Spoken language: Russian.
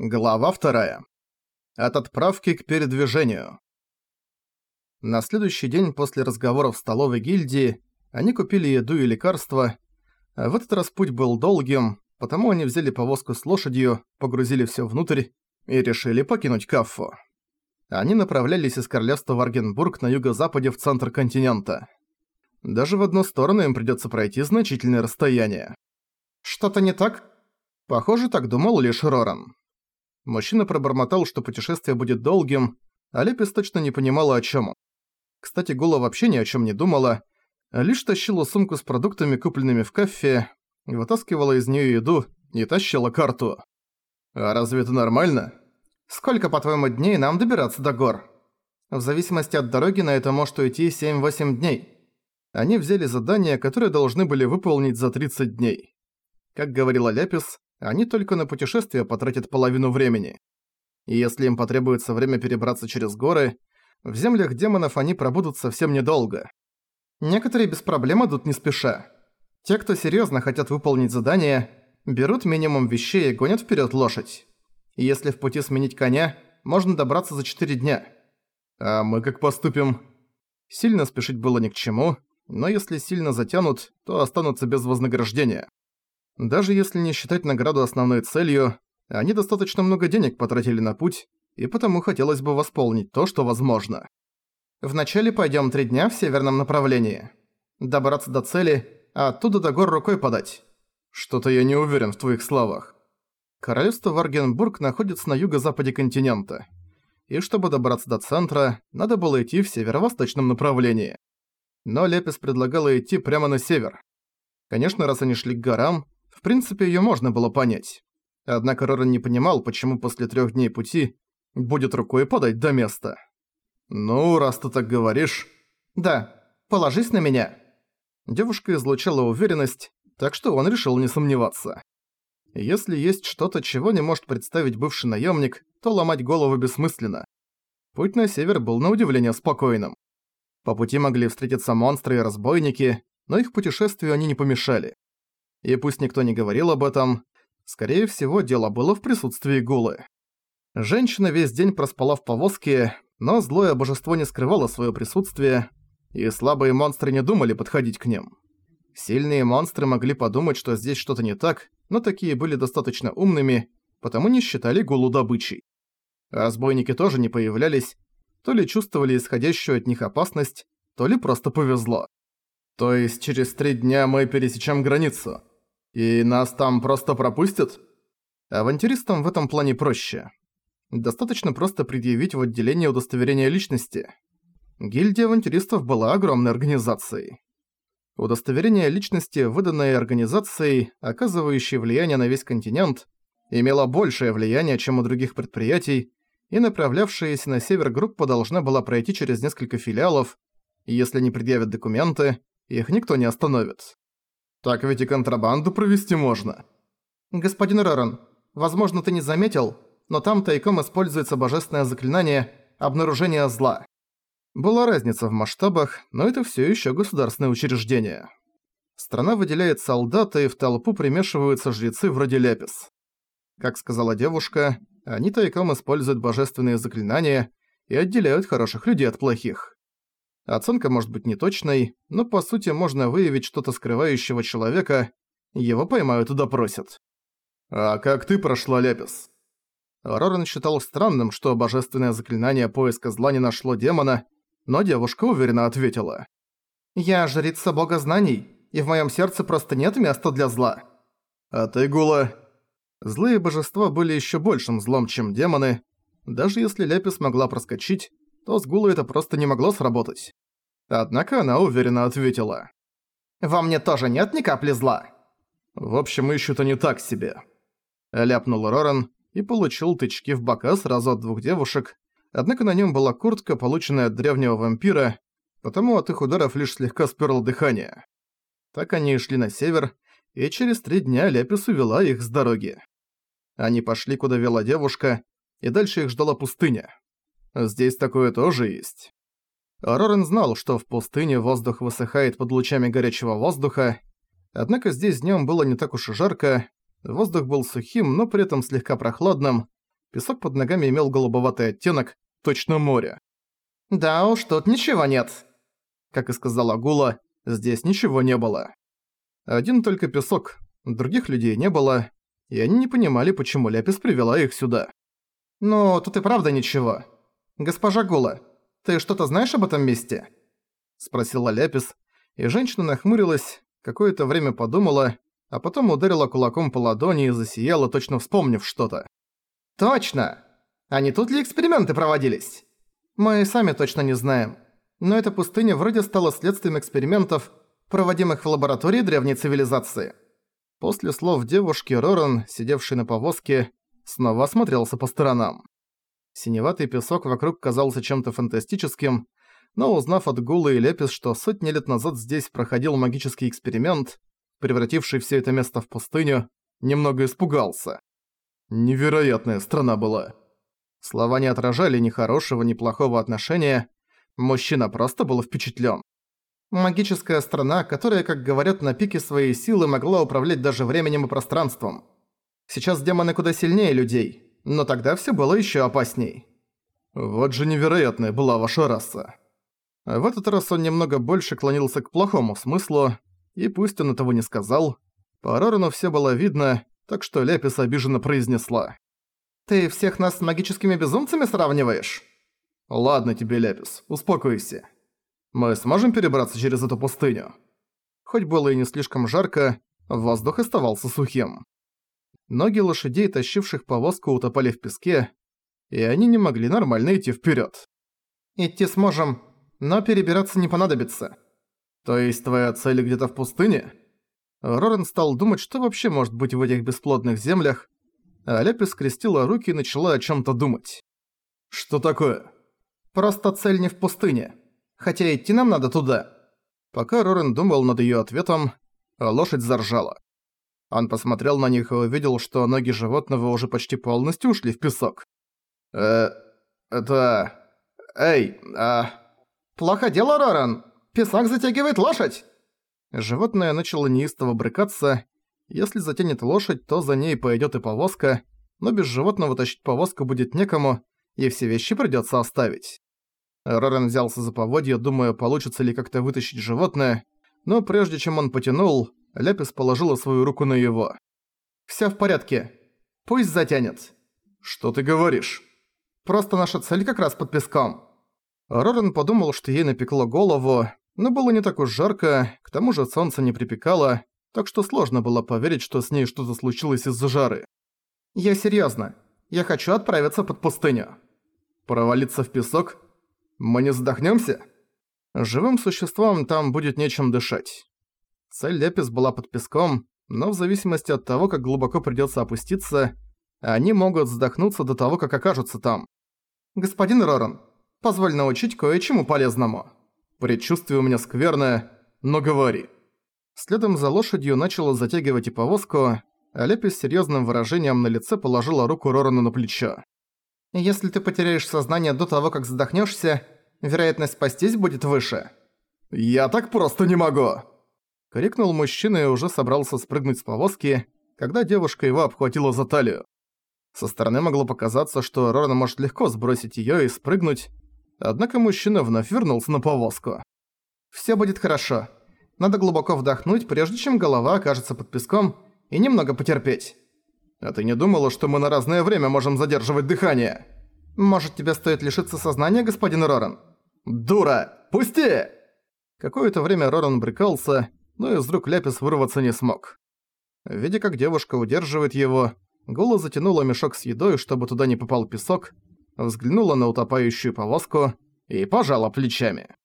Глава вторая. От отправки к передвижению. На следующий день после разговора в столовой гильдии они купили еду и лекарства. В этот раз путь был долгим, потому они взяли повозку с лошадью, погрузили всё внутрь и решили покинуть Каффу. Они направлялись из королевства Варгенбург на юго-западе в центр континента. Даже в одну сторону им придётся пройти значительное расстояние. «Что-то не так?» Похоже, так думал лишь Роран. Мужчина пробормотал, что путешествие будет долгим, а Лепис точно не понимала, о чем он. Кстати, Гула вообще ни о чем не думала, лишь тащила сумку с продуктами, купленными в кафе, вытаскивала из нее еду и тащила карту. «А разве это нормально?» «Сколько, по-твоему, дней нам добираться до гор?» «В зависимости от дороги на это может уйти 7-8 дней». Они взяли задание, которое должны были выполнить за 30 дней. Как говорила Ляпис, они только на путешествие потратят половину времени. И если им потребуется время перебраться через горы, в землях демонов они пробудут совсем недолго. Некоторые без проблем идут не спеша. Те, кто серьезно хотят выполнить задание, берут минимум вещей и гонят вперед лошадь. И если в пути сменить коня, можно добраться за 4 дня. А мы как поступим? Сильно спешить было ни к чему, но если сильно затянут, то останутся без вознаграждения. Даже если не считать награду основной целью, они достаточно много денег потратили на путь, и потому хотелось бы восполнить то, что возможно. Вначале пойдем три дня в северном направлении. Добраться до цели, а оттуда до гор рукой подать. Что-то я не уверен в твоих словах. Королевство Варгенбург находится на юго-западе континента. И чтобы добраться до центра, надо было идти в северо-восточном направлении. Но Лепис предлагала идти прямо на север. Конечно, раз они шли к горам, в принципе, её можно было понять. Однако Роран не понимал, почему после трёх дней пути будет рукой подать до места. «Ну, раз ты так говоришь...» «Да, положись на меня». Девушка излучала уверенность, так что он решил не сомневаться. Если есть что-то, чего не может представить бывший наёмник, то ломать голову бессмысленно. Путь на север был на удивление спокойным. По пути могли встретиться монстры и разбойники, но их путешествию они не помешали. И пусть никто не говорил об этом, скорее всего, дело было в присутствии Гулы. Женщина весь день проспала в повозке, но злое божество не скрывало своё присутствие, и слабые монстры не думали подходить к ним. Сильные монстры могли подумать, что здесь что-то не так, но такие были достаточно умными, потому не считали Гулу добычей. разбойники тоже не появлялись, то ли чувствовали исходящую от них опасность, то ли просто повезло. То есть через три дня мы пересечем границу. И нас там просто пропустят? Авантюристам в этом плане проще. Достаточно просто предъявить в отделении удостоверения личности. Гильдия авантюристов была огромной организацией. Удостоверение личности, выданное организацией, оказывающей влияние на весь континент, имело большее влияние, чем у других предприятий, и направлявшаяся на север группа должна была пройти через несколько филиалов, и если не предъявят документы, их никто не остановит. Так ведь и контрабанду провести можно. Господин Роран, возможно, ты не заметил, но там тайком используется божественное заклинание «Обнаружение зла». Была разница в масштабах, но это всё ещё государственное учреждение. Страна выделяет солдаты, и в толпу примешиваются жрецы вроде Ляпис. Как сказала девушка, они тайком используют божественные заклинания и отделяют хороших людей от плохих. Оценка может быть неточной, но по сути можно выявить что-то скрывающего человека, его поймают и допросят. «А как ты прошла, Лепис?» Роран считал странным, что божественное заклинание поиска зла не нашло демона, но девушка уверенно ответила. «Я жрица бога знаний, и в моем сердце просто нет места для зла». «А ты, Гула?» Злые божества были еще большим злом, чем демоны. Даже если Лепис могла проскочить, то с Гулой это просто не могло сработать. Однако она уверенно ответила. «Во мне тоже нет ни капли зла». «В общем, ищут они так себе». Ляпнул Роран и получил тычки в бока сразу от двух девушек, однако на нем была куртка, полученная от древнего вампира, потому от их ударов лишь слегка сперло дыхание. Так они и шли на север, и через три дня Ляпис увела их с дороги. Они пошли, куда вела девушка, и дальше их ждала пустыня. Здесь такое тоже есть. Рорен знал, что в пустыне воздух высыхает под лучами горячего воздуха, однако здесь днём было не так уж и жарко, воздух был сухим, но при этом слегка прохладным, Песок под ногами имел голубоватый оттенок, точно море. «Да уж, тут ничего нет». Как и сказала Гула, здесь ничего не было. Один только песок, других людей не было, и они не понимали, почему Ляпис привела их сюда. «Ну, тут и правда ничего. Госпожа Гула, ты что-то знаешь об этом месте?» Спросила Ляпис, и женщина нахмурилась, какое-то время подумала, а потом ударила кулаком по ладони и засияла, точно вспомнив что-то. «Точно! А не тут ли эксперименты проводились?» «Мы сами точно не знаем. Но эта пустыня вроде стала следствием экспериментов, проводимых в лаборатории древней цивилизации». После слов девушки Роран, сидевшей на повозке, снова осмотрелся по сторонам. Синеватый песок вокруг казался чем-то фантастическим, но узнав от Гулы и Лепис, что сотни лет назад здесь проходил магический эксперимент, превративший все это место в пустыню, немного испугался. Невероятная страна была. Слова не отражали ни хорошего, ни плохого отношения. Мужчина просто был впечатлен. Магическая страна, которая, как говорят, на пике своей силы могла управлять даже временем и пространством. Сейчас демоны куда сильнее людей, но тогда все было еще опасней. Вот же невероятная была ваша раса. В этот раз он немного больше клонился к плохому смыслу, и пусть он этого не сказал, по Рорану все было видно, так что Ляпис обиженно произнесла. «Ты всех нас с магическими безумцами сравниваешь?» «Ладно тебе, Ляпис, успокойся. Мы сможем перебраться через эту пустыню?» Хоть было и не слишком жарко, воздух оставался сухим. Ноги лошадей, тащивших повозку, утопали в песке, и они не могли нормально идти вперед. «Идти сможем, но перебираться не понадобится». «То есть твоя цель где-то в пустыне?» Рорен стал думать, что вообще может быть в этих бесплодных землях, а Лепи скрестила руки и начала о чем то думать. «Что такое?» «Просто цель не в пустыне. Хотя идти нам надо туда». Пока Рорен думал над ее ответом, лошадь заржала. Он посмотрел на них и увидел, что ноги животного уже почти полностью ушли в песок. «Э... это... Эй, а...» «Плохо дело, Роран! Песок затягивает лошадь!» Животное начало неистово брыкаться. Если затянет лошадь, то за ней пойдет и повозка, но без животного тащить повозку будет некому, и все вещи придется оставить. Рорен взялся за поводья, думая, получится ли как-то вытащить животное, но прежде чем он потянул, Ляпис положила свою руку на его. «Всё в порядке. Пусть затянет». «Что ты говоришь?» «Просто наша цель как раз под песком». Рорен подумал, что ей напекло голову, но было не так уж жарко, к тому же солнце не припекало, так что сложно было поверить, что с ней что-то случилось из-за жары. «Я серьёзно. Я хочу отправиться под пустыню». «Провалиться в песок? Мы не задохнёмся?» Живым существам там будет нечем дышать. Цель Лепис была под песком, но в зависимости от того, как глубоко придётся опуститься, они могут задохнуться до того, как окажутся там. «Господин Роран, позволь научить кое-чему полезному». «Предчувствие у меня скверное, но говори». Следом за лошадью начала затягивать и повозку, а Лепис с серьёзным выражением на лице положила руку Рорану на плечо. «Если ты потеряешь сознание до того, как задохнёшься, вероятность спастись будет выше». «Я так просто не могу!» Крикнул мужчина и уже собрался спрыгнуть с повозки, когда девушка его обхватила за талию. Со стороны могло показаться, что Роран может легко сбросить её и спрыгнуть, однако мужчина вновь вернулся на повозку. «Всё будет хорошо. Надо глубоко вдохнуть, прежде чем голова окажется под песком, и немного потерпеть». «А ты не думала, что мы на разное время можем задерживать дыхание?» «Может, тебе стоит лишиться сознания, господин Роран?» «Дура! Пусти!» Какое-то время Роран брыкался, но из рук Ляпис вырваться не смог. Видя, как девушка удерживает его, Гула затянула мешок с едой, чтобы туда не попал песок, взглянула на утопающую повозку и пожала плечами.